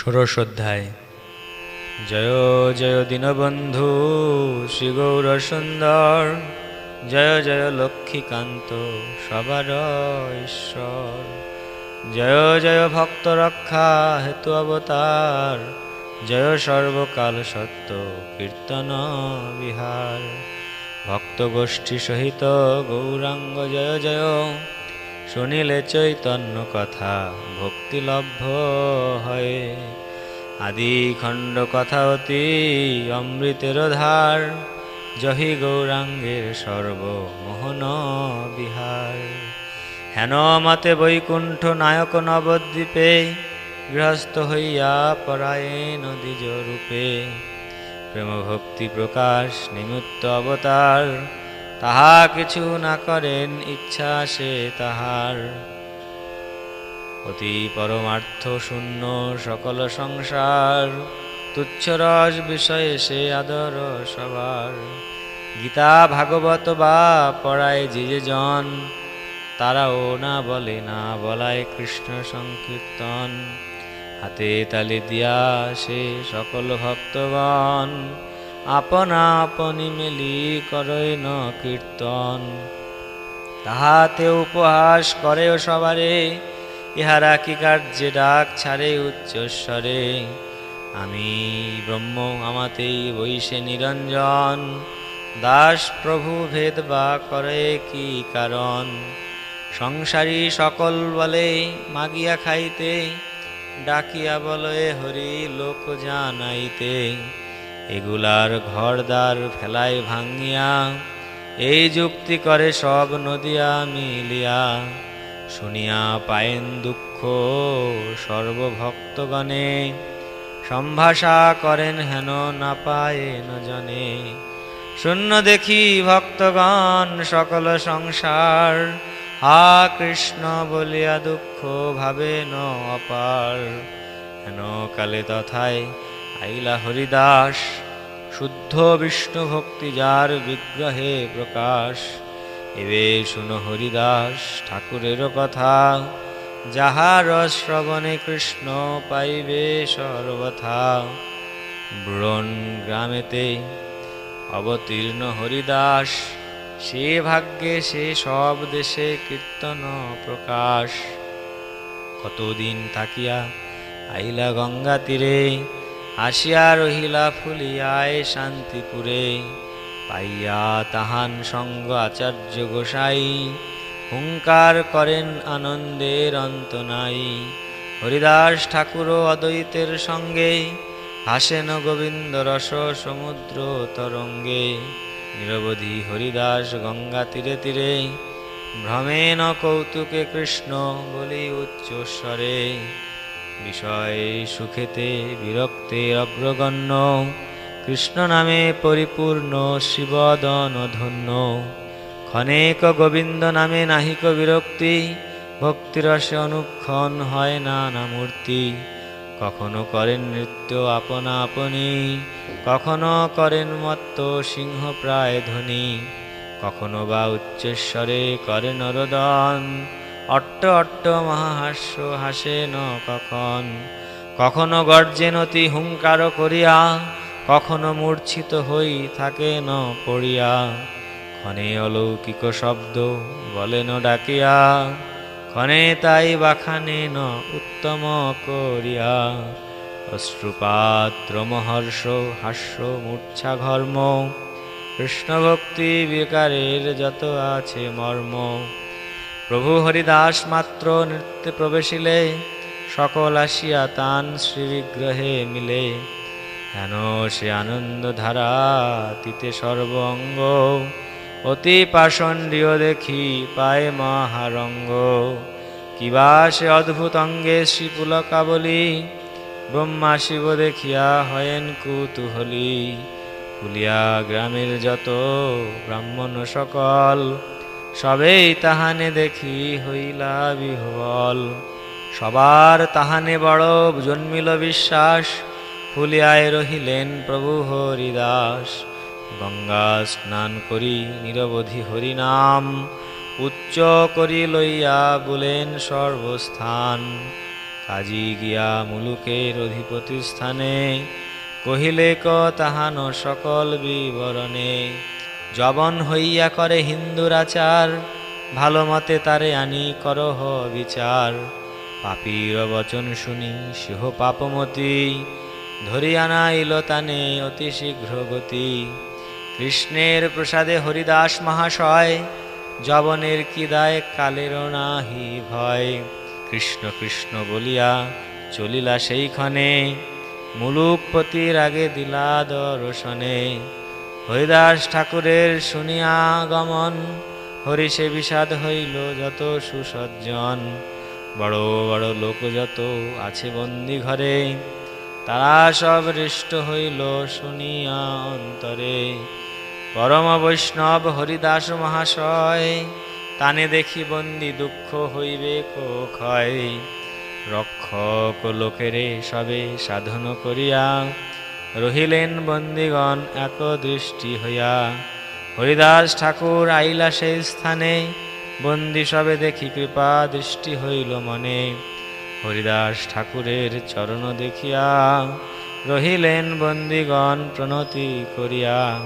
ষোড়শ অধ্যায় জয় জয় দীনবন্ধু শ্রী গৌর সুন্দর জয় জয় লক্ষ্মীকান্ত সবার ঈশ্বর। জয় জয় ভক্ত রক্ষা হেতু অবতার। জয় সর্বকাল সত্য কীর্তন বিহার। ভক্ত গোষ্ঠী সহিত গৌরাঙ্গ জয় জয় শুনিলে চৈতন্য কথা, ভক্তিলভ্য হয়। আদি খণ্ড কথা অতি অমৃতের ধার, জহি গৌরাঙ্গের সর্বমোহন বিহার। হেন মতে বৈকুণ্ঠ নায়ক নবদ্বীপে, গৃহস্থ হইয়া পরায়ণ দ্বিজ রূপে প্রেম ভক্তি প্রকাশ নিমিত্ত অবতার তাহা কিছু না করেন ইচ্ছা সে তাহার। অতি পরমার্থ শূন্য সকল সংসার, তুচ্ছ রস বিষয়ে সে আদর সবার। গীতা, ভাগবত বা পড়ায় যে জন, তারাও না বলে না বলায় কৃষ্ণ সংকীর্তন। হাতে তালি দিয়া সে সকল ভক্তগণ আপনা আপনি মেলি করয় ন কীর্তন। তাহাতে উপহাস করে ও সবারে, ইহারা কি কার্যে ডাক ছাড়ে উচ্চস্বরে। আমি ব্রহ্ম আমাতেই বৈশে নিরঞ্জন। দাস প্রভু ভেদ বা করে কি কারণ? সংসারী সকল বলে, মাগিয়া খাইতে, ডাকিয়া বলয়ে হরি লোক জানাইতে। এগুলার ঘরদার ফেলাই ভাঙ্গিয়া, এই যুক্তি করে সব নদিয়া মিলিয়া। শুনিয়া পায়েন দুঃখ সর্বভক্তগণে, সম্ভাষা করেন হেন না পায়েন জনে। শূন্য দেখি ভক্তগণ সকল সংসার, হা কৃষ্ণ বলিয়া দুঃখ ভাবে ন অপার। হেন কালে তথায় আইলা হরিদাস, শুদ্ধ বিষ্ণু ভক্তি যার বিগ্রহে প্রকাশ। এবে শুনো হরিদাস ঠাকুরের কথা। যাহার শ্রবণে কৃষ্ণ পাইবে সর্বথা। ব্রণ গ্রামেতে অবতীর্ণ হরিদাস, সে ভাগ্যে সে সব দেশে কীর্তন প্রকাশ। কতদিন থাকিয়া আইলা গঙ্গা তীরে আসিয়া রহিলা ফুলিয়ায় শান্তিপুরে, পাইয়া তাহান সঙ্গ আচার্য গোসাই। হুঙ্কার করেন আনন্দের অন্ত নাই। হরিদাস ঠাকুর অদ্বৈতের সঙ্গে, হাসেন গোবিন্দ রস সমুদ্র তরঙ্গে। নিরবধি হরিদাস গঙ্গা তীরে তীরে, ভ্রমেণ কৌতুকে কৃষ্ণ বলি উচ্চস্বরে বিষয়ে সুখেতে বিরক্তে অগ্রগণ্য। কৃষ্ণ নামে পরিপূর্ণ শিবদন ধন্য। ক্ষণেক গোবিন্দ নামে নাহিক বিরক্তি। ভক্তিরসে অনুক্ষণ হয় না না মূর্তি। কখনো করেন নৃত্য আপনা আপনি। কখনো করেন মত্ত সিংহ প্রায় ধ্বনি কখনো বা উচ্চেশ্বরে করেন নরদন। অট্ট অট্ট মহাহাস্য হাসে ন কখন? কখনো গর্জেন অতি হুঙ্কার করিয়া, কখনো মূর্ছিত হই থাকে ন পড়িয়া। ক্ষণে অলৌকিক শব্দ বলেন ডাকিয়া, ক্ষণে তাই বাখানে ন উত্তম করিয়া। অশ্রুপাত্র মহর্ষ হাস্য মূর্ছা ঘর্ম, কৃষ্ণভক্তি বিকারের যত আছে মর্ম। প্রভু হরিদাস মাত্র নৃত্যে প্রবেশিলে, সকল আসিয়া তান শ্রীবিগ্রহে মিলে। হেন সে আনন্দ ধারা তিতে সর্ব অঙ্গ অতি পাষণ্ডীয় দেখি পায় মহারঙ্গ। কিবা সে অদ্ভুত অঙ্গে শ্রীপুলকা বলি ব্রহ্মা শিব দেখিয়া হয়েন কুতুহলী। ফুলিয়া গ্রামের যত ব্রাহ্মণ সকল সবেই তাহানে দেখি হইলা বিহবল। সবার তাহানে বড় জন্মিল বিশ্বাস, ফুলিয়ায় রহিলেন প্রভু হরিদাস। গঙ্গা স্নান করি নিরবধি হরিনাম, উচ্চ করি লইয়া বলেন সর্বস্থান। কাজী গিয়া মুলুকের অধিপতি স্থানে কহিলে ক তাহান সকল বিবরণে। জবন হইয়া করে হিন্দুর আচার ভালো মতে তারে আনি করহ বিচার। পাপীর বচন শুনি, সিহ পাপমতি ধরি আনাইল তানে অতি শীঘ্র গতি। কৃষ্ণের প্রসাদে হরিদাস মহাশয়, জবনের কি দায় কালের নাহি ভয়। কৃষ্ণ কৃষ্ণ বলিয়া চলিলা সেইখানে, মুলুকপতির আগে দিলা দর্শনে। হরিদাস ঠাকুরের শুনিয়া গমন হরিষে বিষাদ হইল যত সুসজ্জন। বড় বড় লোক যত আছে বন্দি ঘরে, তারা সব হৃষ্ট হইল শুনিয়া অন্তরে। পরম বৈষ্ণব হরিদাস মহাশয়, তানে দেখি বন্দি দুঃখ হইবে ক্ষয় রক্ষক লোকেরে সবে সাধন করিয়া রহিলেন বন্দিগণ এক দৃষ্টি হইয়া, হরিদাস ঠাকুর আইলা সেই স্থানে, বন্দি সবে দেখি কৃপা দৃষ্টি হইল মনে। হরিদাস ঠাকুরের চরণ দেখিয়া, রহিলেন বন্দিগণ প্রণতি করিয়া,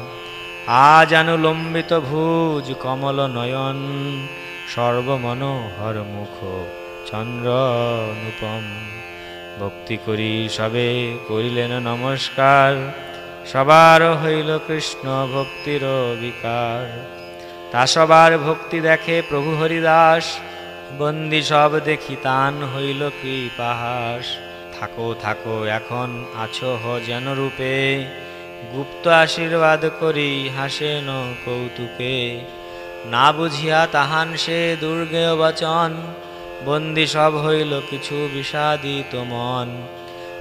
আজ আনুলম্বিত ভুজ কমল নয়ন, সর্বমনোহর মুখ চন্দ্র অনুপম ভক্তি করি সবে করিলেন নমস্কার। সবার হইল কৃষ্ণ ভক্তির বিকার তা সবার ভক্তি দেখে প্রভু হরিদাস, বন্দি সব দেখি তান হইল কৃপাহাস। থাকো থাকো, এখন আছো হ যেন রূপে। গুপ্ত আশীর্বাদ করি হাসেন কৌতুকে। না বুঝিয়া তাহান সে দুর্গেয় বচন বন্দি সব হইল কিছু বিষাদিত মন।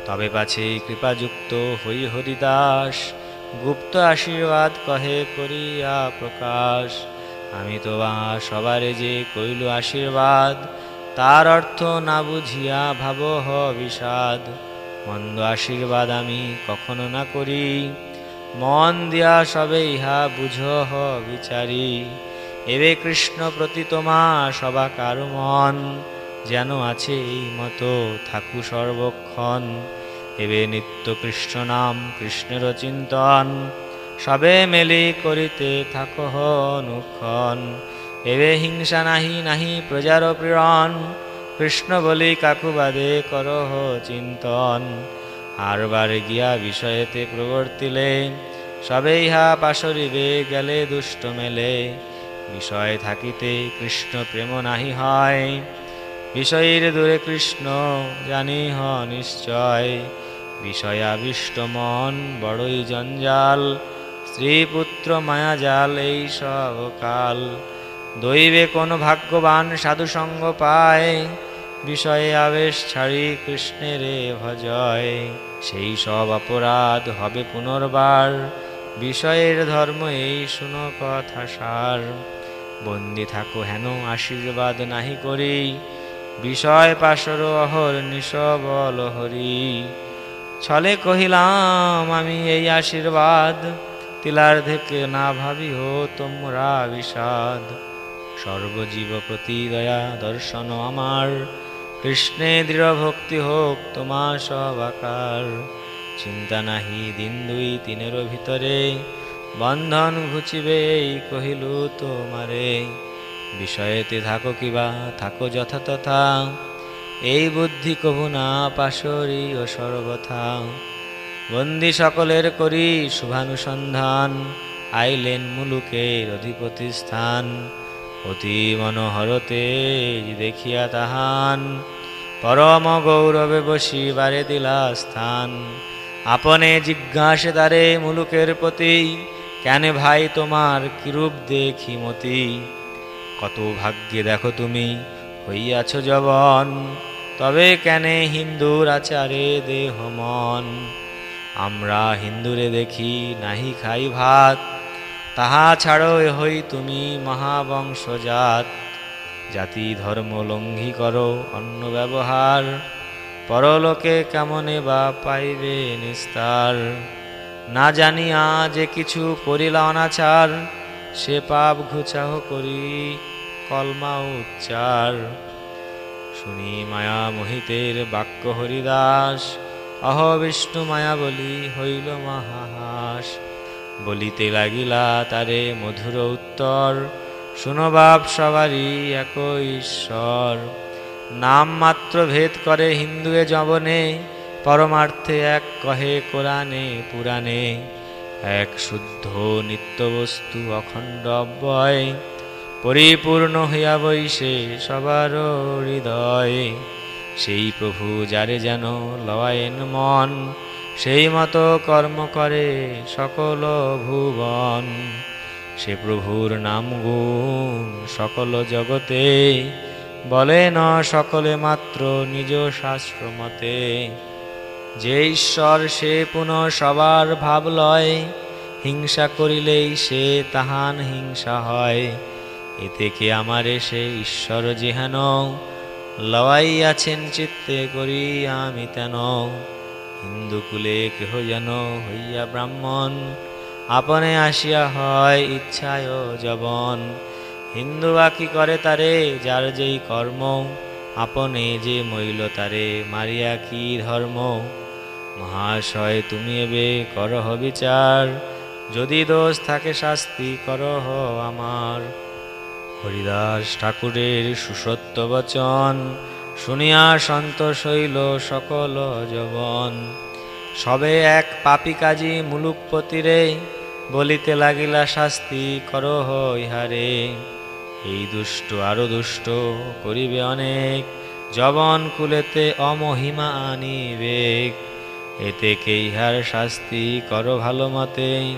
তবে পাছে কৃপাযুক্ত হই হরিদাস, গুপ্ত আশীর্বাদ কহে করিয়া প্রকাশ। আমি তো সবারে যে কইল আশীর্বাদ, তার অর্থ না বুঝিয়া ভাবহ বিষাদ। মন্দ আশীর্বাদ আমি কখনো না করি, মন দিয়া সবে ইহা বুঝহ বিচারি। এবে কৃষ্ণ প্রতি তোমা সবাকার মন। যেন আছে এই মতো, থাকু সর্বক্ষণ। এবে নিত্য কৃষ্ণ নাম কৃষ্ণের চিন্তন। সবে মেলি করিতে থাকহ অনুক্ষণ এবে হিংসা নাহি নাহি প্রজার প্রেরণ কৃষ্ণ বলি কাকুবাদে করহ চিন্তন। আরবার গিয়া বিষয়েতে প্রবর্তিলে, সবে ইহা পাশরিবে গেলে দুষ্ট মেলে। বিষয় থাকিতে কৃষ্ণ প্রেম নাহি হয়। বিষয়ের দূরে কৃষ্ণ জানি হ নিশ্চয়। বিষয়াবিষ্ট মন বড়ই জঞ্জাল স্ত্রী পুত্র মায়াজাল এই সব কাল। দৈবে কোন ভাগ্যবান সাধুসঙ্গ পায়, বিষয়ে আবেশ ছাড়ি কৃষ্ণেরে ভজয়। সেই সব অপরাধ হবে পুনর্বার, বিষয়ের ধর্ম এই শুনো কথা সার। বন্দি থাকো হেন, আশীর্বাদ নাহি করি বিষয় পাশর অহর নিশবল হরি। ছলে কহিলাম, আমি এই আশীর্বাদ তিলার্ধেকে না ভাবিও তোমরা বিষাদ। সর্বজীব প্রতি দয়া দর্শন আমার, কৃষ্ণে দৃঢ় ভক্তি হোক তোমা সব আকার। চিন্তা নাহি দিন দুই তিনের ভিতরে, বন্ধন ঘুচিবে কহিলু তোমারে। বিষয়েতে থাকো কিবা, থাকো যথাতথা এই বুদ্ধি কভু না পাশরি ও সর্বথা। বন্দি সকলের করি শুভানুসন্ধান, আইলেন মুলুকের অধিপতি স্থান অতি মনোহরতে দেখিয়া তাহান, পরম গৌরবে বসি বারে দিলা স্থান। আপনে জিজ্ঞাসে তারে মুলুকের প্রতি, কেন ভাই তোমার কিরূপ দেখি মতি? কত ভাগ্যে দেখো তুমি। হইয়াছ জবন, তবে কেন হিন্দুর আচারে দেহ মন? আমরা হিন্দুরে দেখি নাহি খাই ভাত, তাহা ছাড়ো হই তুমি মহাবংশজাত। জাতি ধর্ম লঙ্ঘি করো অন্য ব্যবহার, পরলোকে কেমনে বা পাইবে নিস্তার? না জানিয়া যে কিছু করিলা অনাচার, সে পাপ ঘুচাহ করি। কলমা উচ্চার। শুনি মায়া মোহিতের বাক্য হরিদাস। অহ বিষ্ণু মায়া বলি হইল মহাহাস। বলিতে লাগিলা তারে মধুর উত্তর। শুনো বাপ সবারই এক ঈশ্বর। নাম মাত্র ভেদ করে হিন্দুয়ে জবনে। পরমার্থে এক কহে কোরআনে পুরাণে। এক শুদ্ধ নিত্যবস্তু অখণ্ড অব্যয়। পরিপূর্ণ হইয়া বৈশে সবার হৃদয়। সেই প্রভু যারে যেন লওয়ায়েন মন, সেই মতো কর্ম করে সকল ভুবন। সে প্রভুর নাম গুণ সকল জগতে, বলে ন সকলে মাত্র নিজ শাস্ত্র মতে যে ঈশ্বর সে পুনঃ সবার ভাব লয়, হিংসা করিলেই সে তাহান হিংসা হয়। এতে কে আমার এসে ঈশ্বর যেহেন? লওয়াইয়াছেন চিত্তে করি আমি তেন। হিন্দু কুলে কেহ যেন হইয়া ব্রাহ্মণ? আপনে আসিয়া হয় ইচ্ছায় জবন। হিন্দু বাকি করে তারে? যার যেই কর্ম। আপনে যে মইল তারে, মারিয়া কি ধর্ম? মহাশয়, তুমি এবে করহ বিচার। যদি দোষ থাকে শাস্তি, করহ আমার। হরিদাস ঠাকুরের সুসত্য বচন, শুনিয়া সন্তোষ হইল সকল যবন। সবে এক পাপি কাজী মুলুকপতিরে বলিতে লাগিলা শাস্তি করহ ইহারে। এই দুষ্ট, আরও দুষ্ট করিবে অনেক জবন কুলেতে অমহিমা আনিবেক। এতে কে ইহার শাস্তি কর ভালো মতে?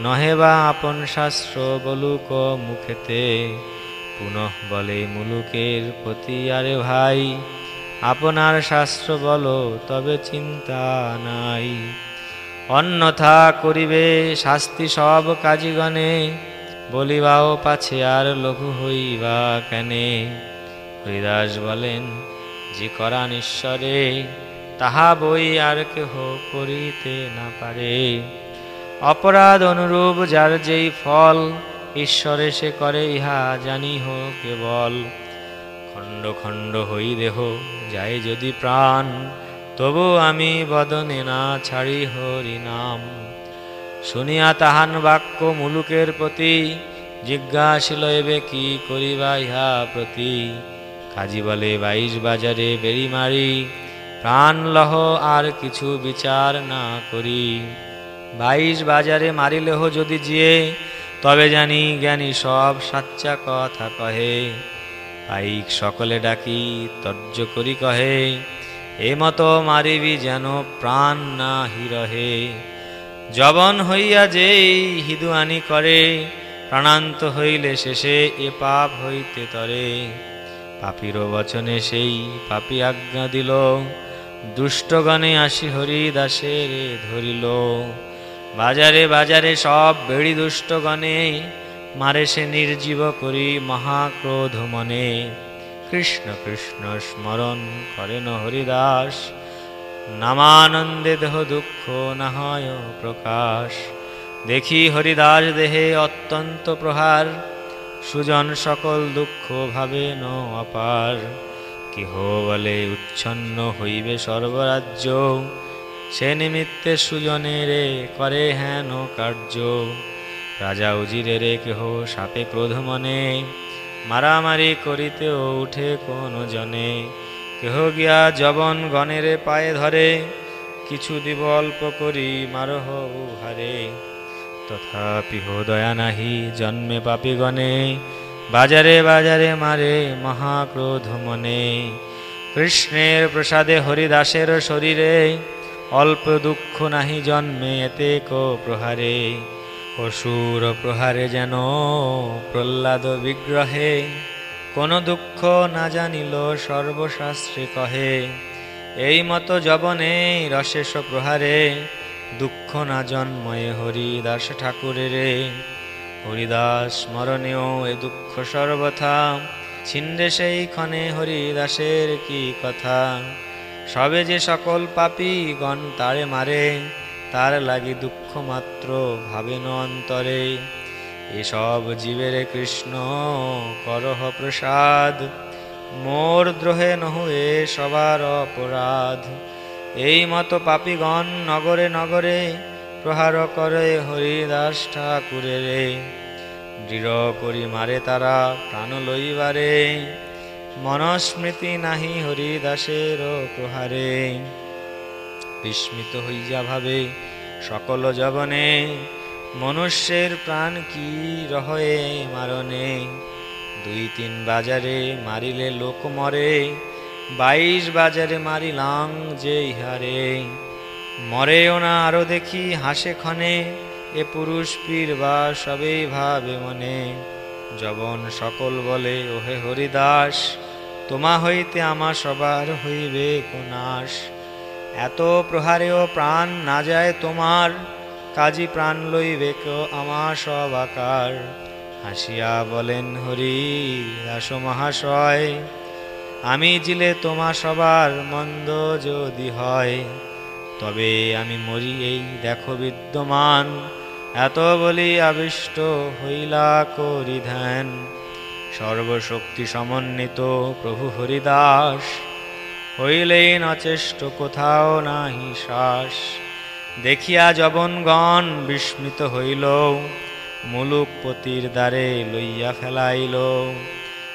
নহে বা আপন শাস্ত্র বলুক মুখেতে, পুনঃ বলে মুলুকের প্রতি, আরে ভাই, আপনার শাস্ত্র বলো, তবে চিন্তা নাই। অন্যথা করিবে শাস্তি সব কাজীগণে, বলিবাও পাছে আর লঘু হইবা কেনে? হরিদাস বলেন, যে করান ঈশ্বরে তাহা বই আর কেহ করিতে না পারে। অপরাধ অনুরূপ যার যেই ফল, ঈশ্বরে সে করে, ইহা জানি হো কেবল। খণ্ড খণ্ড হই দেহ, যাই যদি প্রাণ, তবু আমি বদনে না ছাড়ি হরি নাম। শুনিয়া তাহান বাক্য মুলুকের প্রতি, জিজ্ঞাসিল এবে কি করিবা ইহা প্রতি। কাজী বলে, বাইশ বাজারে বেরি মারি প্রাণ লহ আর কিছু বিচার না করি। বাইশ বাজারে মারিলেহ যদি জিয়ে, তবে জানি জ্ঞানী সব সাচ্চা কথা কহে। পাইক সকলে ডাকি, তর্য করি কহে, এ মতো মারিবি যেন প্রাণ না হিরহে জবন হইয়া যেই হিদুয়ানি করে, প্রাণান্ত হইলে শেষে এ পাপ হইতে তরে। পাপির বচনে সেই পাপি আজ্ঞা দিল, দুষ্টগণে আসি হরি দাসের ধরিল। বাজারে বাজারে সব বেড়ি দুষ্টগণে, মারে সে নির্জীব করি মহাক্রোধ মনে। কৃষ্ণ কৃষ্ণ স্মরণ করেন হরিদাস, নামানন্দে দেহ দুঃখ না হয় প্রকাশ। দেখি হরিদাস দেহে অত্যন্ত প্রহার, সুজন সকল দুঃখ ভাবে ন অপার। কেহ বলে উচ্ছন্ন হইবে সর্বরাজ্য সে নিমিত্তে সুজনেরে করে হেন কার্য। রাজা উজিরে রে কেহ সাপে ক্রোধ মনে। মারামারি করিতেও উঠে কোন জনে। কেহ গিয়া জবন গণেরে পায়ে ধরে। কিছু দিব অল্প করি মারহ উহারে। তথাপি দয়া নাহি, জন্মে পাপি গণে। বাজারে বাজারে মারে মহাক্রোধ মনে। কৃষ্ণের প্রসাদে হরিদাসের শরীরে অল্প দুঃখ নাহি জন্মে এতে কো প্রহারে। অসুর প্রহারে যেন প্রহ্লাদ বিগ্রহে। কোন দুঃখ না জানিল সর্বশাস্ত্রে কহে। এই মতো জবনে রশেষ প্রহারে, দুঃখ না জন্ময়ে হরিদাস ঠাকুরের হরিদাস স্মরণীয় এ দুঃখ সর্বথা ছিন্ডে সেই ক্ষণে হরিদাসের কি কথা? সবে যে সকল পাপী গণ তারে মারে, তার লাগি দুঃখ মাত্র ভাবেন অন্তরে। এসব জীবের কৃষ্ণ করহ প্রসাদ, মোর দ্রোহে নহুয়ে সবার অপরাধ। এই মতো পাপিগণ নগরে নগরে প্রহার করে হরিদাস ঠাকুরে রে দৃঢ় করি মারে তারা প্রাণ লইবারে। মনস্মৃতি নাহি হরিদাসের প্রহারে বিস্মিত হইয়া ভাবে সকল জবনে, মনুষ্যের প্রাণ কি রহয়ে মারণে? দুই তিন বাজারে মারিলে লোক মরে, বাইশ বাজারে মারিলাং যে ইহারে। মরেও না আরও দেখি হাসে ক্ষণে, এ পুরুষ পীর বা সবেই ভাবে মনে। জবন সকল বলে, ওহে হরিদাস তোমা হইতে আমার সবার হইবে কোনাশ। এত প্রহারেও প্রাণ না যায় তোমার, কাজী প্রাণ লইবে কেউ আমা সব আকার। হাসিয়া বলেন, হরি দাস মহাশয়, আমি জিলে তোমা সবার মন্দ যদি হয়, তবে আমি মরি এই দেখো বিদ্যমান। এত বলি আবিষ্ট হইলা করি ধ্যান সর্বশক্তি সমন্বিত প্রভু হরিদাস, হইলেই নচেষ্ট কোথাও নাহি শ্বাস। দেখিয়া জবনগণ বিস্মিত হইল, মুলুকপতির দ্বারে লইয়া ফেলাইল।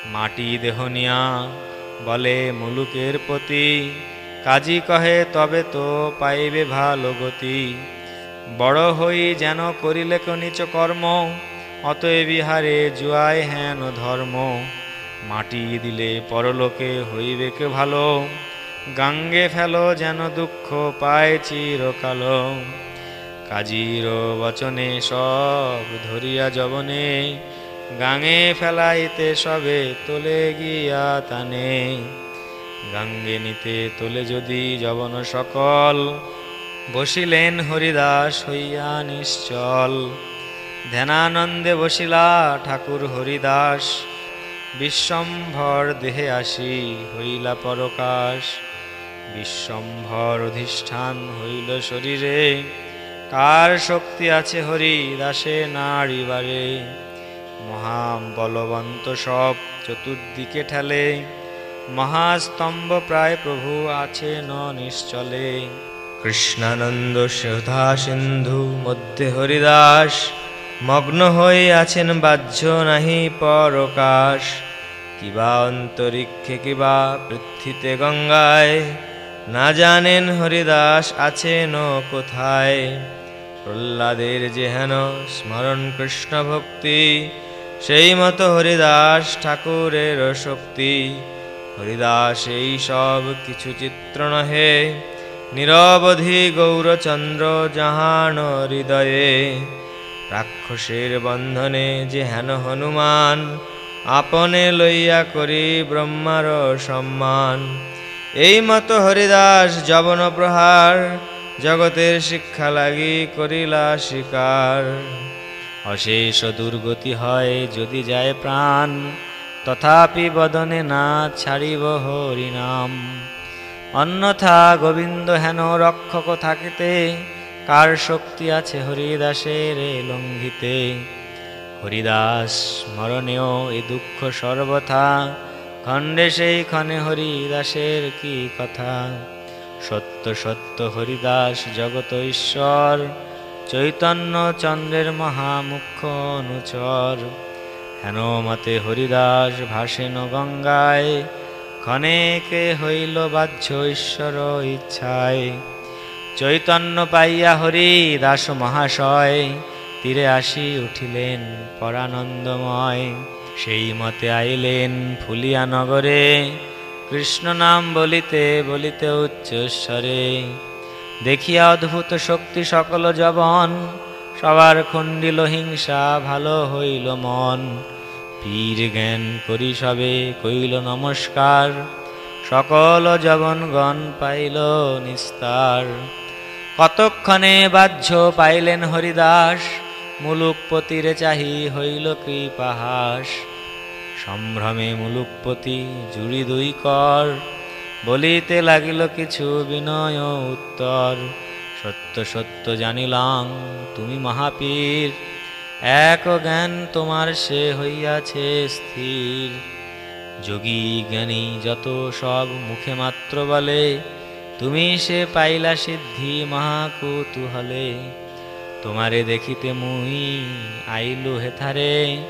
মাটি দেহনিয়া বলে, মুলুকের পতি কাজী কহে, তবে তো পাইবে ভালো গতি। বড় হই যেন করিলে নিচ কর্ম অতএ বিহারে জুয়ায় হেন ধর্ম। মাটি দিলে পরলোকে হইবে কে ভালো? গাঙ্গে ফেল যেন দুঃখ পায় চিরকালো কাজীর বচনে সব ধরিয়া জবনে গাঙে ফেলাইতে সবে তোলে গিয়া তানে গাঙ্গে নিতে তোলে যদি জবন সকল, বসিলেন হরিদাস হইয়া নিশ্চল। ধ্যানানন্দে বসিলা ঠাকুর হরিদাস, বিশ্বম্ভর দেহে আসি হইলা পরকাশ। বিশ্বম্ভর অধিষ্ঠান হইল শরীরে, কার শক্তি আছে হরি দাসে নাড়িবারে মহা বলবন্ত সব চতুর্দিকে ঠেলে, মহাস্তম্ভ প্রায় প্রভু আছে ন নিশ্চলে কৃষ্ণানন্দ সুধা সিন্ধু মধ্যে হরিদাস মগ্ন হয়ে আছেন বাহ্য নাহি পরকাশ। কিবা অন্তরিক্ষে, কিবা পৃথ্বীতে গঙ্গায়। না জানেন হরিদাস আছেন কোথায়। প্রহ্লাদের যেহেন স্মরণ কৃষ্ণ ভক্তি, সেই মতো হরিদাস ঠাকুরের শক্তি। হরিদাস এই সব কিছু চিত্র নহে নিরবধি গৌরচন্দ্র জাহান হৃদয়ে। রাক্ষসের বন্ধনে যে হেন হনুমান, আপনে লইয়া করি ব্রহ্মার সম্মান। এই মতো হরিদাস যবন প্রহার, জগতের শিক্ষা লাগি করিলা শিকার। অশেষ দুর্গতি হয় যদি যায় প্রাণ, তথাপি বদনে না ছাড়িব হরিনাম। অন্যথা গোবিন্দ হেন রক্ষক থাকিতে কার শক্তি আছে হরিদাসের লঙ্ঘিতে? হরিদাস স্মরণেও এ দুঃখ সর্বথা। খণ্ডে সেই ক্ষণে হরিদাসের কি কথা? সত্য সত্য, হরিদাস জগত ঈশ্বর। চৈতন্য চন্দ্রের মহামুখ্য অনুচর। হেন মতে হরিদাস ভাসেন গঙ্গায়। ক্ষণেকে হইল বাহ্য ঈশ্বর ইচ্ছায়। চৈতন্য পাইয়া হরি দাস মহাশয়, তীরে আসি উঠিলেন পরানন্দময়। সেই মতে আইলেন ফুলিয়া নগরে, কৃষ্ণ নাম বলিতে বলিতে উচ্চস্বরে। দেখিয়া অদ্ভুত শক্তি সকল জবন, সবার খণ্ডিল হিংসা ভালো হইল মন। পীর জ্ঞান করি সবে কইল নমস্কার, সকল জবনগণ পাইল নিস্তার। কতক্ষণে বাহ্য পাইলেন হরিদাস? মুলুকপতিরে চাহি হইল কৃপাহাস। সম্ভ্রমে মুলুকপতি জুড়ি দুই কর। বলিতে লাগিল কিছু বিনয় উত্তর। সত্য সত্য জানিলাম, তুমি মহাপীর। এক জ্ঞান তোমার সে হইয়াছে স্থির। যোগী জ্ঞানী যত সব মুখে মাত্র বলে তুমি সে পাইলা সিদ্ধি মহাকুতুহলে। তোমারে দেখিতে মুই আইলু হেথারে।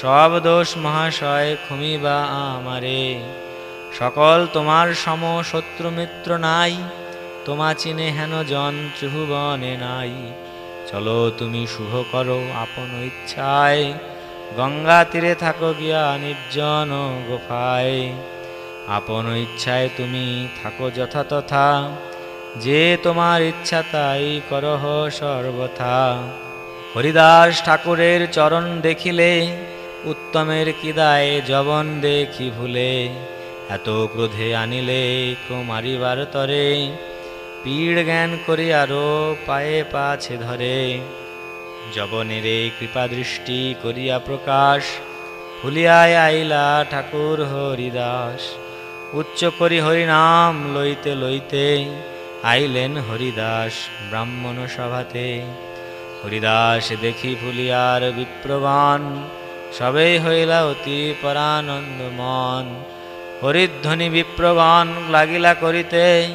সব দোষ মহাশয় খুমিবা আমারে। সকল তোমার সম শত্রু মিত্র নাই। তোমা চিনে হেন জন ত্রিভুবনে নাই। চলো তুমি শুভ করো আপন ইচ্ছায়। গঙ্গা তীরে থাকো গিয়া নির্জন গোফায়। আপন ইচ্ছায় তুমি থাকো যথাতথা যে তোমার ইচ্ছা তাই করহ সর্বথা। হরিদাস ঠাকুরের চরণ দেখিলে, উত্তমের কিদায় জবন দেখি ভুলে। এত ক্রোধে আনিলে কো মারিবার তরে, পীড় জ্ঞান করি আরও পায়ে পাছে ধরে জবনেরে কৃপা দৃষ্টি করিয়া প্রকাশ ফুলিয়ায় আইলা ঠাকুর হরিদাস। উচ্চ করি হরিনাম লইতে লইতে আইলেন হরিদাস ব্রাহ্মণ সভাতে। হরিদাস দেখি ফুলিয়ার বিপ্রগণ সবেই হইলা অতি পরানন্দ মন হরিধ্বনি বিপ্রগণ লাগিলা করিতে,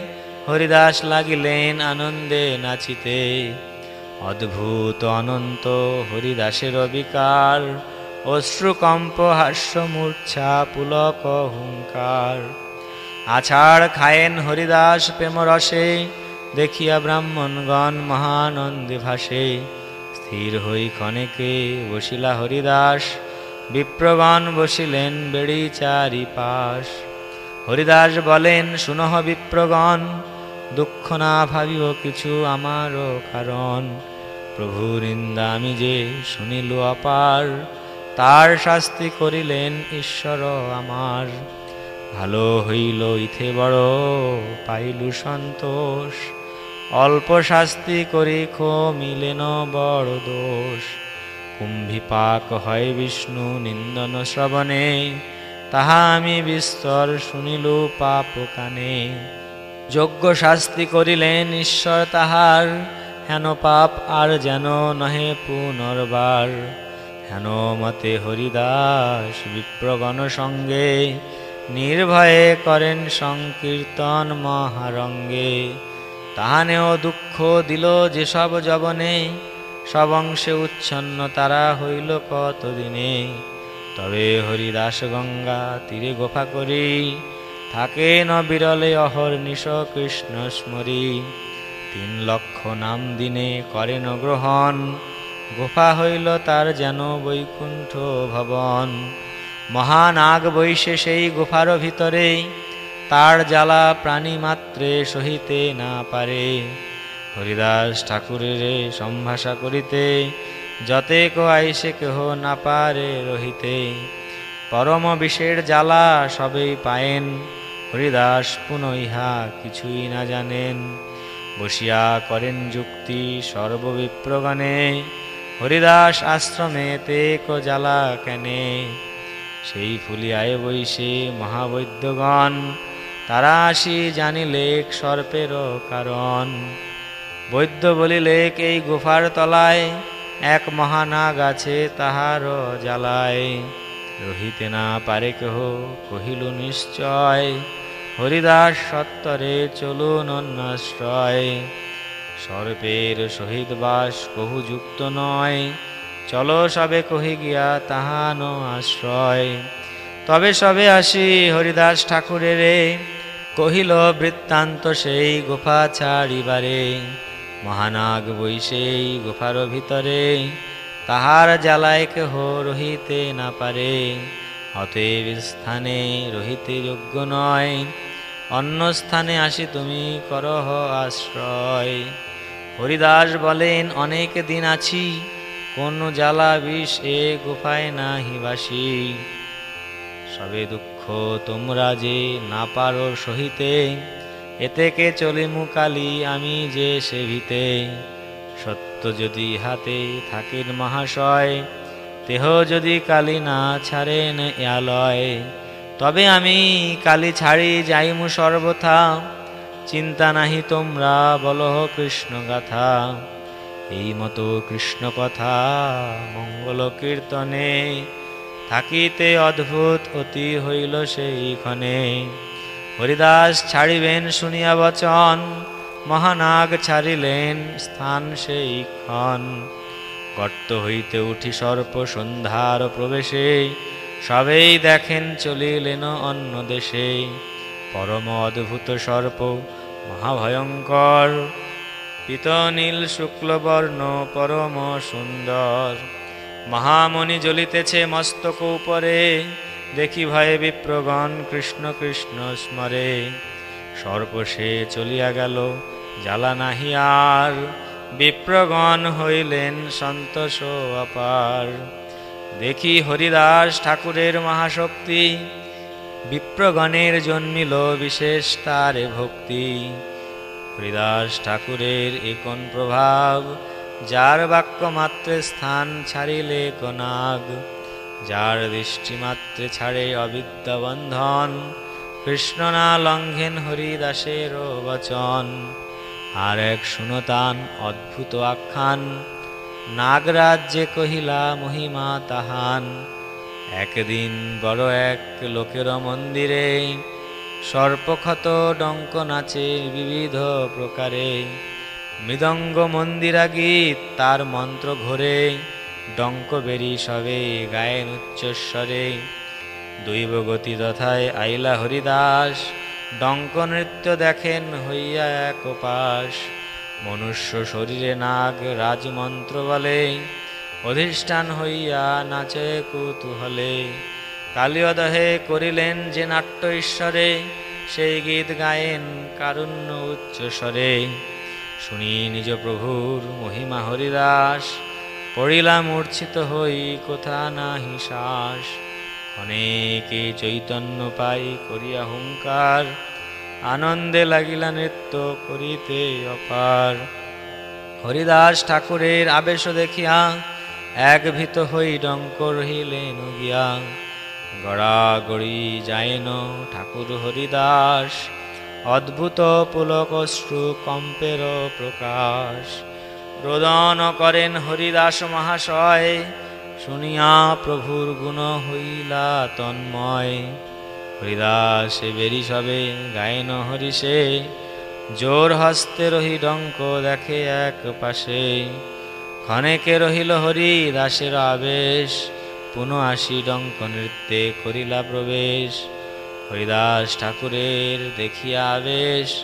হরিদাস লাগিলেন আনন্দে নাচিতে। অদ্ভুত অনন্ত হরিদাসের বিকার অশ্রুকম্প হাস্য মূর্ছা পুলক হুঙ্কার। আছাড় খায়েন হরিদাস প্রেমরসে, দেখিয়া ব্রাহ্মণগণ মহানন্দে ভাসে। স্থির হই ক্ষণেকে বসিলা হরিদাস, বিপ্রগণ বসিলেন বেড়ি চারি পাশ হরিদাস বলেন, শুনহ বিপ্রগণ, দুঃখ না ভাবিও কিছু আমারও কারণ। প্রভু নিন্দা আমি যে শুনিল অপার, তার শাস্তি করিলেন ঈশ্বর আমার। ভালো হইল ইথে বড়, পাইলু সন্তোষ। অল্প শাস্তি করি মিলেন বড় দোষ। কুম্ভিপাক হয় বিষ্ণু নিন্দন শ্রবণে, তাহা আমি বিস্তর শুনিল পাপ কানে। যোগ্য শাস্তি করিলেন ঈশ্বর তাহার, হেন পাপ আর যেন নহে পুনর্বার। হেন মতে হরিদাস বিপ্রগণ সঙ্গে নির্ভয়ে করেন সংকীর্তন মহারঙ্গে। তাহানেও দুঃখ দিল যেসব জবনে, সব অংশে উচ্ছন্ন তারা হইল কতদিনে। তবে হরিদাস গঙ্গা তীরে গোফা করি থাকে ন বিরলে অহর্নিশ কৃষ্ণ স্মরি। তিন লক্ষ নাম দিনে করেন গ্রহণ, গোফা হইল তার যেন বৈকুণ্ঠ ভবন। মহানাগ বৈশে সেই গুফার ভিতরে, তার জ্বালা প্রাণী মাত্রে সহিতে না পারে। হরিদাস ঠাকুরের সম্ভাষা করিতে যতে আইসে কেহ না পারে রহিতে। পরম বিষের জ্বালা সবেই পায়েন, হরিদাস পুনঃ ইহা কিছুই না জানেন। বসিয়া করেন যুক্তি সর্ববিপ্রগণে হরিদাস আশ্রমে তে কো জ্বালা কেনে। সেই ফুলিয়ায় বৈশে মহাবৈদ্যগণ, তারা আসি জানিলেক সর্পের কারণ। বৈদ্য বলিলেক, এই গুফার তলায় এক মহানাগ আছে তাহার জ্বালায়। রহিতে না পারে কেহ কহিল নিশ্চয়, হরিদাস সত্তরে চলুন অন্যাশ্রয়। সর্পের সহিত বাস কহু যুক্ত নয় চলো সবে কহি গিয়া তাহান আশ্রয়। তবে সবে আসি হরিদাস ঠাকুরেরে, কহিল বৃত্তান্ত সেই গুফা ছাড়িবারে। মহানাগ বৈশেই গুফার ভিতরে, তাহার জ্বালায় কেহ রহিতে না পারে। অতএব স্থানে রহিতে যোগ্য নয়, অন্য স্থানে আসি তুমি করহ আশ্রয়। হরিদাস বলেন, অনেক দিন আছি কোন জ্বালা বিষ এ গুফায় নাহি বাসি। সবে দুঃখ তোমরা যে না পারো সহিতে এতেকে চলে মুকালি আমি যে সেভিতে। সত্য যদি হাতে থাকেন মহাশয় দেহ যদি কালি না ছাড়েন ইয়ালয় তবে আমি কালি ছাড়ি যাইমু সর্বথা, চিন্তা নাহি তোমরা বলহ কৃষ্ণ গাথা এই মতো কৃষ্ণ কথা মঙ্গল কীর্তনে থাকিতে অদ্ভুত অতি হইল সেইখানে। হরিদাস ছাড়িবেন শুনিয়া বচন, মহানাগ ছাড়িলেন স্থান সেই ক্ষণ গর্ত হইতে উঠি সর্প সন্ধ্যার প্রবেশে, সবেই দেখেন চলিলেন অন্য দেশে। পরম অদ্ভুত সর্প, মহাভয়ঙ্কর পিত নীল শুক্লবর্ণ পরম সুন্দর। মহামণি জ্বলিতেছে মস্তক উপরে, দেখি ভয়ে বিপ্রগণ কৃষ্ণ কৃষ্ণ স্মরে। সর্প সে চলিয়া গেল, জ্বালা নাহি আর। বিপ্রগণ হইলেন সন্তোষ অপার। দেখি হরিদাস ঠাকুরের মহাশক্তি, বিপ্রগণের জন্মিল বিশেষ তারে ভক্তি। হরিদাস ঠাকুরের একন প্রভাব, যার বাক্য মাত্রে স্থান ছাড়িলে কনাগ, যার দৃষ্টি মাত্রে ছাড়ে অবিদ্যা বন্ধন, কৃষ্ণ না লঙ্ঘেন হরিদাসের বচন। আর এক শুনতান অদ্ভুত আখ্যান নাগরাজ্যে কহিলা, মহিমা তাহান। একদিন বড় এক লোকের মন্দিরে সর্পক্ষত ডঙ্ক নাচে বিবিধ প্রকারে। মৃদঙ্গ মন্দিরা গীত তার মন্ত্র ঘোরে ডঙ্ক বেরি সবে গায়েন উচ্চস্বরে দৈব গতি তথায় আইলা হরিদাস, ডঙ্ক নৃত্য দেখেন হইয়া এক উপাস মনুষ্য শরীরে নাগ রাজমন্ত্র বলে, অধিষ্ঠান হইয়া নাচে কুতুহলে। কালিয়দহে করিলেন যে নাট্য ঈশ্বরে, সেই গীত গায়েন কারুণ্য উচ্চস্বরে শুনি নিজ প্রভুর মহিমা হরিদাস পড়িলা মূর্ছিত হই কোথা নাহি শ্বাস। অনেকে চৈতন্য পাই করিয়া হুঙ্কার, আনন্দে লাগিলা নৃত্য করিতে অপার। হরিদাস ঠাকুরের আবেশ দেখিয়া এক ভীত হই ডঙ্ক রহিলেন গিয়া। গড়াগড়ি যায়ন ঠাকুর হরিদাস। অদ্ভুত পুলক পুলকশ্রু কম্পের প্রকাশ। রোদন করেন হরিদাস মহাশয়, শুনিয়া প্রভুর গুণ হইলা তন্ময়। হরিদাসে বেরি সবে গায়ন হরিষে, জোর হস্তে রহি ডঙ্ক দেখে এক পাশে। ক্ষণেকে রহিল হরিদাসের আবেশ পুনঃ আসি ডঙ্ক নৃত্যে করিলা প্রবেশ। হরিদাস ঠাকুরের দেখিয়া আবেশ,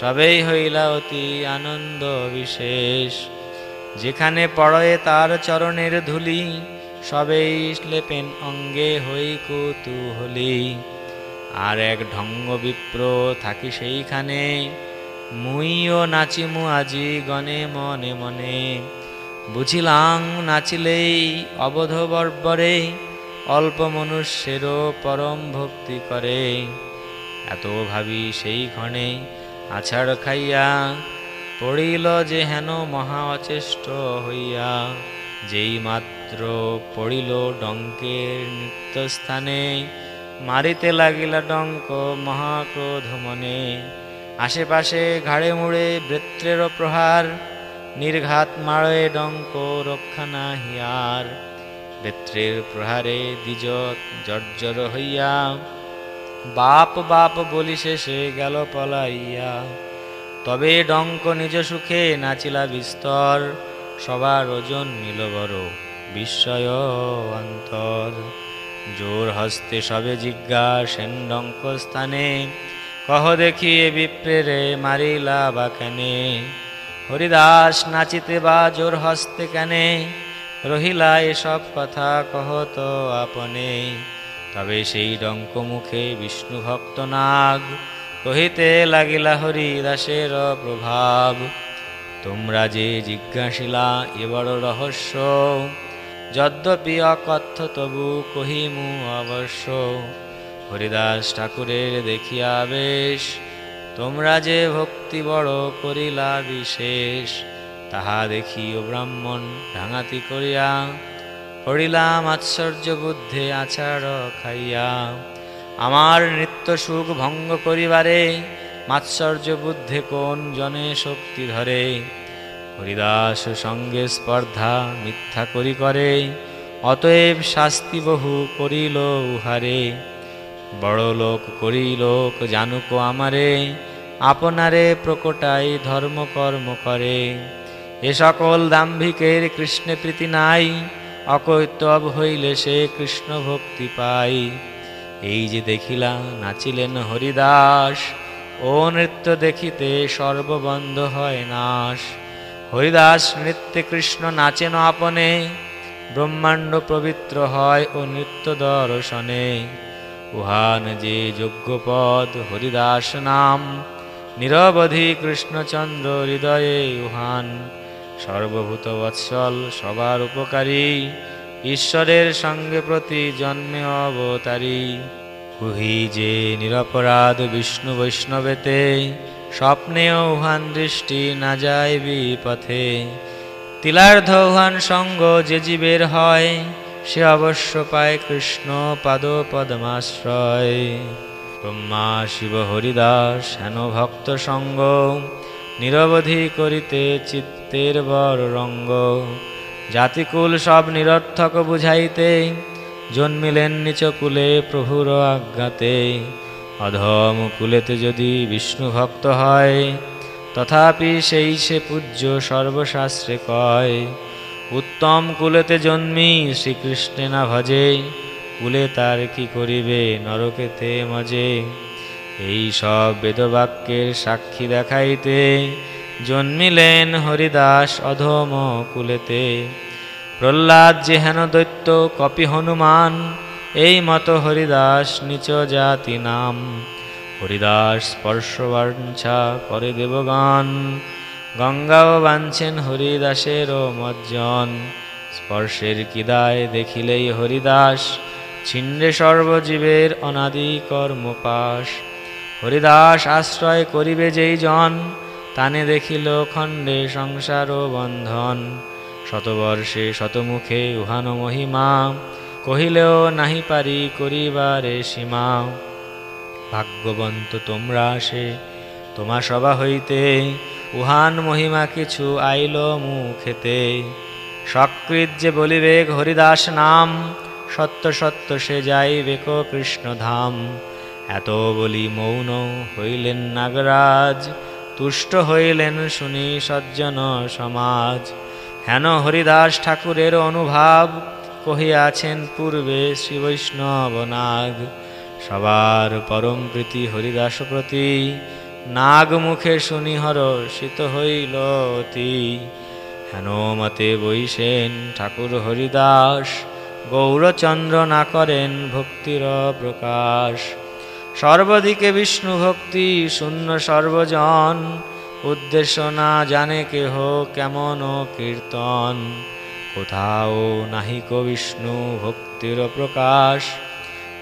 সবেই হইলা অতি আনন্দ বিশেষ। যেখানে পড়ে তার চরণের ধুলি, সবেই লেপেন অঙ্গে হই কৌতূহলী। আর এক ঢঙ্গ বিপ্র থাকি সেইখানে, মুইও নাচিমু আজি গনে মনে মনে। বুঝিলাং নাচিলেই অবধ বর্বরে অল্প মনুষ্যেরও পরম ভক্তি করে। এত ভাবি সেই ক্ষণে আছাড় খাইয়া পড়িল যে হেন মহা অচেষ্ট হইয়া। যেই মাত্র পড়িল ডঙ্কের নৃত্যস্থানে, মারিতে লাগিলা ডঙ্ক মহাক্রোধ মনে। আশেপাশে ঘাড়ে মুড়ে বৃত্রের প্রহার নির্ঘাত মারে ডঙ্ক রক্ষা না হিয়ার বৃত্রের প্রহারে দ্বিজ জর্জর হইয়া, বাপ বাপ বলি শেষে গেল পলাইয়া। তবে ডঙ্ক নিজ সুখে নাচিলা বিস্তর, সবার ওজন মিল বড় বিস্ময় অন্তর। জোর হস্তে সবে জিজ্ঞাসেন ডঙ্ক স্থানে কহ দেখি বিপ্রেরে মারিলা বা কেনে? হরিদাস নাচিতে বা জোর হস্তে কেনে? রহিলা এসব কথা কহত আপনে। তবে সেই ডঙ্ক মুখে বিষ্ণু ভক্ত নাগ, কহিতে লাগিলা হরিদাসের প্রভাব। তোমরা যে জিজ্ঞাসিলা এ বড় রহস্য, যদ্যপি অকথ্য তবু কহিমু অবশ্য। হরিদাস ঠাকুরের দেখিয়া বেশ তোমরা যে ভক্তি বড় করিলা বিশেষ, তাহা দেখি ও ব্রাহ্মণ ডাঙাতি করিয়া। পড়িলাম আশ্চর্য বুদ্ধে আচার খাইয়া। আমার নিত্য সুখ ভঙ্গ করিবারে মাৎসর্য বুদ্ধে কোন জনে শক্তি ধরে? হরিদাস সঙ্গে স্পর্ধা মিথ্যা করি করে, অতএব শাস্তি বহু করিল উহারে। বড় লোক করিলোক জানুক আমারে আপনারে প্রকটাই ধর্মকর্ম করে। এ সকল দাম্ভিকের কৃষ্ণে প্রীতি নাই, অকৈতব হইলে সে কৃষ্ণ ভক্তি পাই এই যে দেখিলা নাচিলেন হরিদাস, ও নৃত্য দেখিতে সর্ববন্ধ হয় নাশ। হরিদাস নৃত্যে কৃষ্ণ নাচেন আপনে, ব্রহ্মাণ্ড পবিত্র হয় ও নৃত্য দর্শনে। উহান যে যজ্ঞপদ হরিদাস নাম নিরবধি কৃষ্ণচন্দ্র হৃদয়ে উহান। সর্বভূত বৎসল, সবার উপকারী। ঈশ্বরের সঙ্গে প্রতি জন্মে অবতারী। উহি যে নিরপরাধ বিষ্ণু বৈষ্ণবেতে স্বপ্নেও উহান দৃষ্টি না যায় বিপথে। তিলার্ধ উহান সঙ্গ যে জীবের হয়, সে অবশ্য পায় কৃষ্ণ পাদ পদ্মাশ্রয় ব্রহ্মা শিব হরিদাস, হেন ভক্ত সঙ্গ, নিরবধি করিতে চিত্তের বর রঙ্গ। জাতিকুল সব নিরর্থক বুঝাইতে, জন্মিলেন নিচকুলে প্রভুর আজ্ঞাতে। অধম কুলেতে যদি বিষ্ণু ভক্ত হয়, তথাপি সেই সে পূজ্য সর্বশাস্ত্রে কয়, উত্তম কুলেতে জন্মি শ্রীকৃষ্ণে না ভজে কুলে তার কি করিবে? নরকেতে মজে এই সব বেদবাক্যের সাক্ষী দেখাইতে জন্মিলেন হরিদাস অধম কুলেতে। প্রহ্লাদ যে হেন দৈত্য, কপি হনুমান, এই মত হরিদাস নিচ জাতি নাম। হরিদাস স্পর্শ বাঞ্ছা করে দেবগান, গঙ্গাও বাঞ্ছেন হরিদাসেরও মজ্জন। স্পর্শের কিদায় দেখিলেই হরিদাস ছিন্ডে সর্বজীবের অনাদি কর্মপাশ। হরিদাস আশ্রয় করিবে যেই জন, তানে দেখিল খণ্ডে সংসার বন্ধন। শতবর্ষে শতমুখে উহান মহিমা, কহিলেও নাহি পারি করিবারে সীমা। ভাগ্যবন্ত তোমরা সে তোমা সভা হইতে, উহান মহিমা কিছু আইল মুখেতে। সকৃত যে বলিবে হরিদাস নাম সত্য সত্য সে যাইবে কৃষ্ণধাম। এত বলি মৌন হইলেন নাগরাজ, তুষ্ট হইলেন শুনি সজ্জন সমাজ। হেন হরিদাস ঠাকুরের অনুভাব, কহিয়াছেন পূর্বে শ্রী বৈষ্ণব নাগ। সবার পরম প্রীতি হরিদাস প্রতি নাগ মুখে শুনি হর শীত হইল অতি। হেন মতে বৈশেন ঠাকুর হরিদাস গৌরচন্দ্র না করেন ভক্তির প্রকাশ। সর্বদিকে বিষ্ণু ভক্তি, শূন্য সর্বজন, উদ্দেশ্য না জানে কেহ কেমন কীর্তন। কোথাও নাহিক বিষ্ণু ভক্তির প্রকাশ।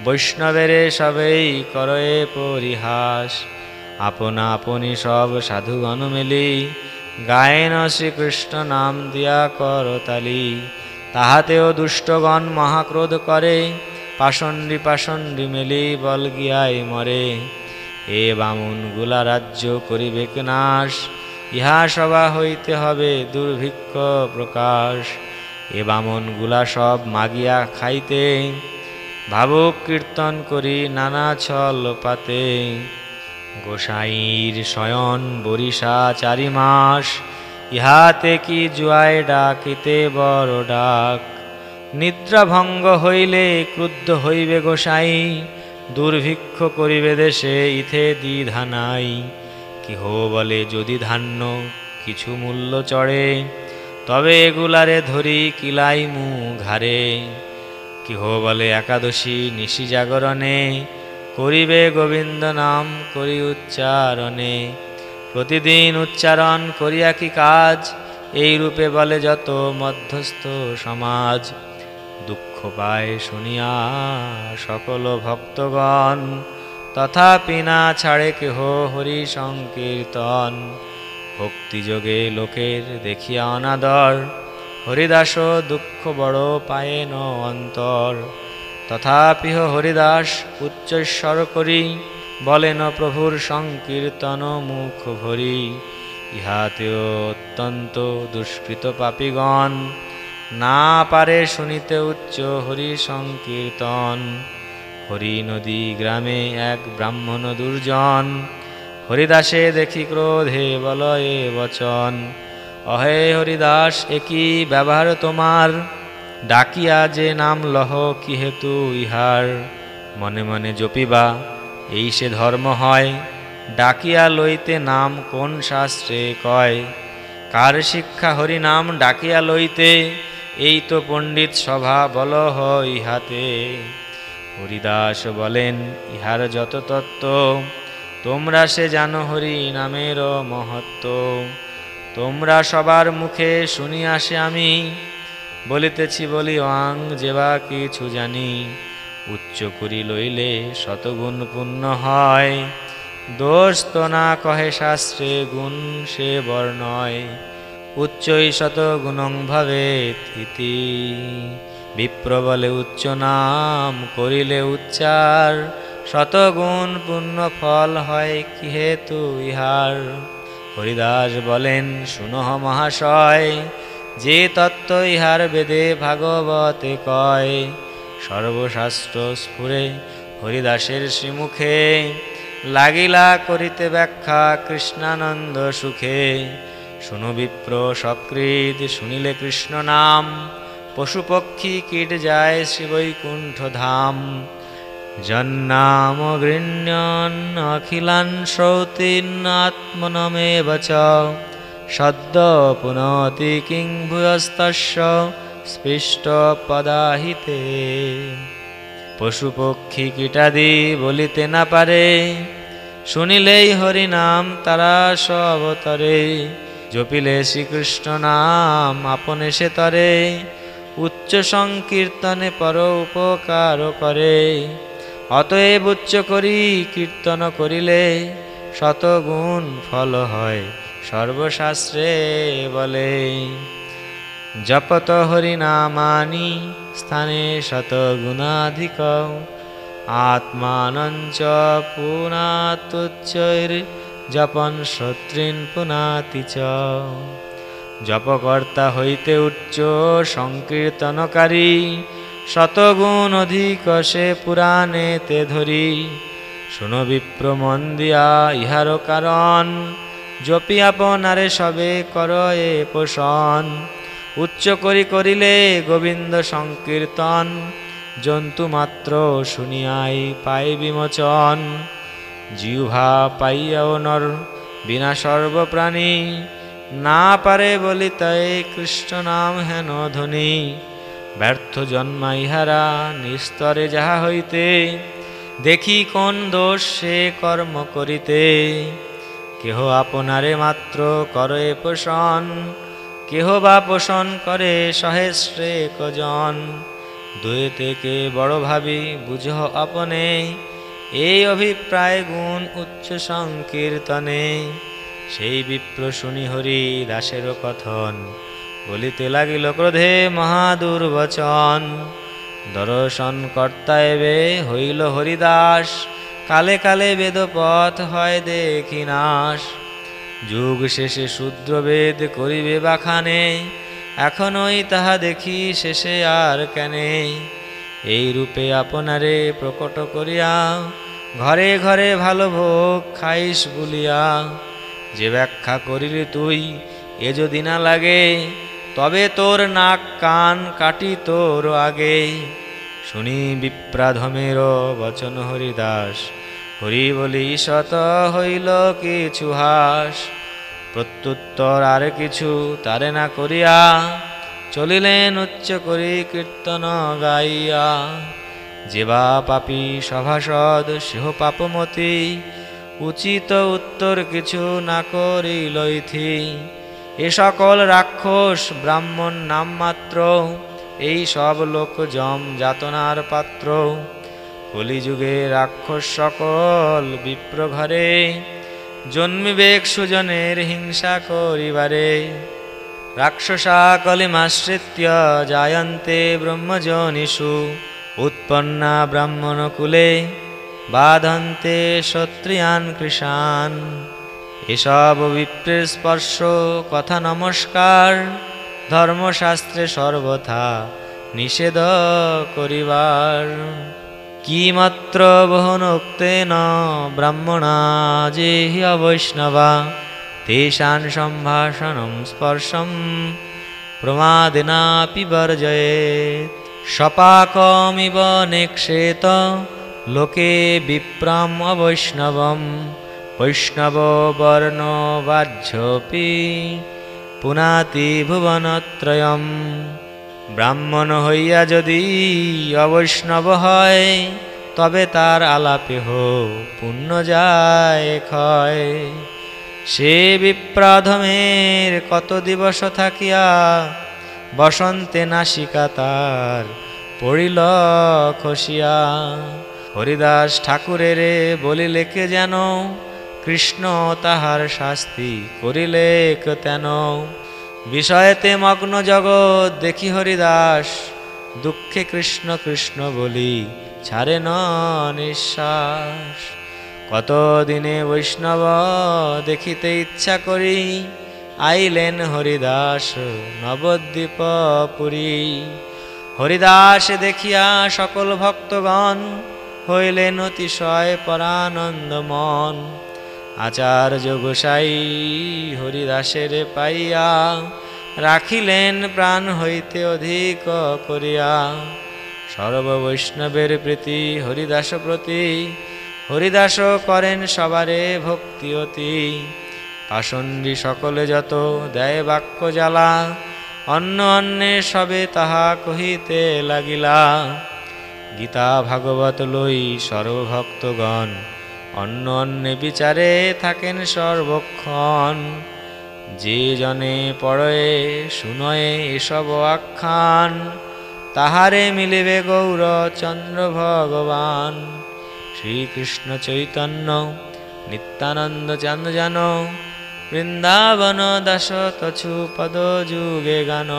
বৈষ্ণবেরে সবেই করয়ে পরিহাস। আপনা আপনি সব সাধুগণ মিলি, গায়েন শ্রীকৃষ্ণ নাম দিয়া করতালি। তাহাতেও দুষ্টগণ মহাক্রোধ করে, পাষণ্ডী পাষণ্ডী মেলি বল গিয়াই মরে। এ বামুনগুলা রাজ্য করিবে নাশ, ইহা সভা হইতে হবে দুর্ভিক্ষ প্রকাশ। এ বামনগুলা সব মাগিয়া খাইতে, ভাবুক কীর্তন করি নানা ছল পাতে। গোসাইর শয়ন বরিশা চারি মাস ইহাতে কি জুয়ায় ডাকিতে বড় ডাক? নিদ্রাভঙ্গ হইলে ক্রুদ্ধ হইবে গোসাই, দুর্ভিক্ষ করিবে দেশে ইথে দ্বিধা নাই। কেহ বলে যদি ধান্য, কিছু মূল্য চড়ে, তবে এগুলারে ধরি কিলাই মু ঘাড়ে। কেহ বলে একাদশী নিশি জাগরণে, করিবে গোবিন্দ নাম করি উচ্চারণে। প্রতিদিন উচ্চারণ করিয়া কি কাজ? এই রূপে বলে যত মধ্যস্থ সমাজ। দুঃখ পায় শুনিয়া সকল ভক্তগণ। তথাপি না ছাড়ে কেহ হরি সংকীর্তন। ভক্তিযোগে লোকের দেখিয়া অনাদর। হরিদাস দুঃখ বড় পায়েন অন্তর। তথাপিহ হরিদাস উচ্চস্বর করি। বলেন, প্রভুর সংকীর্তন মুখ ভরি, ইহাতেও অত্যন্ত দুষ্কৃত পাপিগণ। না পারে শুনিতে উচ্চ হরি সংকীর্তন। হরি নদী গ্রামে এক ব্রাহ্মণ দুর্জন। হরিদাসে দেখি ক্রোধে বলয়ে বচন। অহে হরিদাস একই ব্যবহার তোমার? ডাকিয়া যে নাম লহ কি হেতু ইহার? মনে মনে জপিবা। এই সে ধর্ম হয়, ডাকিয়া লইতে নাম কোন শাস্ত্রে কয়? কার শিক্ষা হরি নাম ডাকিয়া লইতে, এই তো পণ্ডিত সভা বল ইহাতে হরিদাস বলেন, ইহার যত তত্ত্ব, তোমরা সে জানো হরি নামের মহত্ব। তোমরা সবার মুখে শুনি আসে আমি, বলিতেছি বলি অং যেবা কিছু জানি। উচ্চ করি লইলে শতগুণ পূর্ণ হয়। দোষ তো না কহে শাস্ত্রে, গুণ সে বর্ণয় উচ্চই শত গুণং ভাবে ইতি বিপ্র বলে উচ্চ নাম, করিলে উচ্চার। শতগুণ পূর্ণ ফল হয় কি হেতু ইহার? হরিদাস বলেন, শুনহ মহাশয়, যে তত্ত্ব ইহার বেদে ভাগবতে কয় সর্বশাস্ত্র স্ফুরে হরিদাসের শ্রীমুখে, লাগিলা করিতে ব্যাখ্যা কৃষ্ণানন্দ সুখে। শুনু বিপ্র সকৃত শুনিলে কৃষ্ণ নাম পশু পক্ষী কীট যায় শ্রীবৈকুণ্ঠ ধাম জন্নাম গৃণ্যন অখিলান শ্রৌতীর্ণাত্মনমেব চ সদ্য পুনতি কিং স্পৃষ্ট পদাহিতে। পশু পক্ষী কীটাদি বলিতে না পারে, শুনিলেই হরি নাম তারা। সবতরে জপিলে শ্রীকৃষ্ণ নাম আপনে সে তরে, উচ্চ সংকীর্তনে পর উপকার করে। অতএব উচ্চ করি, কীর্তন করিলে শতগুণ ফল হয়, সর্বশাস্ত্রে বলে। জপত হরিনামানি, স্থানে শতগুণাধিক আত্মানঞ্চ পুনাতুচ্চৈর, জপন শত্রীন পুনাতি চ। জপকর্তা হইতে উচ্চ সংকীর্তনকারী, শতগুণ অধিক সে পুরাণে তে ধরি। শুনো বিপ্র মন দিয়া ইহার কারণ, জপি আপনারে সবে কর এ পোষণ। উচ্চ করি করিলে গোবিন্দ সংকীর্তন জন্তু মাত্র শুনিয়াই পাই বিমোচন। জিহ্বা পাইয়াও নর, বিনা সর্বপ্রাণী, না পারে বলি তাই কৃষ্ণ নাম হেন ধ্বনি। ব্যর্থ জন্মা ইহারা নিস্তরে যাহা হইতে, দেখি কোন দোষ সে কর্ম করিতে। কেহ আপনারে মাত্র করে পোষণ কেহ বা পোষণ করে সহেশ্রে কজন? দুই থেকে বড় ভাবি, বুঝ আপনে, এই অভিপ্রায় গুণ উচ্চ সংকীর্তনে। সেই বিপ্র শুনি হরি দাসের কথন, বলিতে লাগিল, ক্রোধে মহাদুর্বচন, দর্শন কর্তা এবে হইল হরিদাস, কালে কালে বেদপথ হয় দেখি নাশ। যুগ শেষে শূদ্র বেদ করিবে বাখানে, এখনই তাহা দেখি শেষে আর কেনে। এই রূপে আপনারে প্রকট করিয়া, ঘরে ঘরে ভালো ভোগ খাইস বলিয়া। যে ব্যাখ্যা করিলি তুই, এ যদি না লাগে, তবে তোর নাক কান কাটি তোর আগে। শুনি বিপ্রাধমের বচন হরিদাস হরি বলি শত হইল কিছু হাস, প্রত্যুত্তর আর কিছু তারে না করিয়া চলিলেন উচ্চ করি কীর্তন গাইয়া। যেবা পাপী সভাসদ, সেহ পাপমতি, উচিত উত্তর কিছু না করিলইথি। এ সকল রাক্ষস ব্রাহ্মণ নাম মাত্র এই সব লোক জম যাতনার পাত্র। কলিযুগে রাক্ষস সকল বিপ্র ঘরে জন্মিবেক সুজনের হিংসা করিবারে। রাক্ষসা কলিমাশ্রিত্য জায়ন্তে ব্রহ্মজনিষু, উৎপন্না ব্রাহ্মণকুলে বাধন্তে ক্ষত্রিয়ান কৃষান এসব বিপ্রের স্পর্শ, কথা নমস্কার, ধর্মশাস্ত্রে সর্বথা নিষেধ করিবার। কি মাত্র বহনোক্তেন ব্রাহ্মণা যে হি অবৈষ্ণবা। তেষান সম্ভাষণম স্পর্শম, প্রমাদিনাপি বর্জয়েত সপাকমিব নেক্ষেত, লোকে বিপ্রাম অবৈষ্ণবম। বৈষ্ণব বর্ণ বাহ্যপি পুনাতি ভুবনত্রয়ম। ব্রাহ্মণ হইয়া যদি অবৈষ্ণব হয়, তবে তার আলাপে হো পুণ্য যায় ক্ষয়। সে বিপ্রাধমের কত দিবস থাকিয়া, বসন্তে নাসিকা তার পড়িল খসিয়া হরিদাস ঠাকুরের বলিলে কে যেন, কৃষ্ণ তাহার শাস্তি করিলে তেন? বিষয়েতে মগ্ন জগৎ, দেখি হরিদাস। দুঃখে কৃষ্ণ কৃষ্ণ বলি, ছাড়ে ন নিঃশ্বাস। কতদিনে বৈষ্ণব, দেখিতে ইচ্ছা করি, আইলেন হরিদাস নবদ্বীপ পুরী। হরিদাস দেখিয়া সকল ভক্তগণ হইলেন অতিশয় পরানন্দ মন। আচার্য গোসাই হরিদাসের পাইয়া রাখিলেন প্রাণ হইতে অধিক করিয়া। সর্ববৈষ্ণবের প্রীতি হরিদাস প্রতি, হরিদাস করেন সবারে ভক্তি অতি। পাষণ্ডী সকলে যত দেয় বাক্য জ্বালা, অন্য অন্যে সবে তাহা কহিতে লাগিলা। গীতা ভাগবত লই সর্বভক্তগণ অন্য অন্যে বিচারে থাকেন সর্বক্ষণ। যে জনে পড়ে, শুনয়ে এসব আখ্যান, তাহারে মিলিবে গৌর চন্দ্র ভগবান। শ্রীকৃষ্ণ চৈতন্য, নিত্যানন্দ চান্দ জান বৃন্দাবন দাস তছু পদ যুগে গান।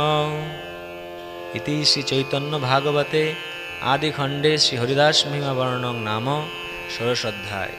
ইতি শ্রী চৈতন্য ভাগবতে আদিখণ্ডে শ্রী হরিদাস মহিমা বর্ণং নাম। ষোড়শ অধ্যায়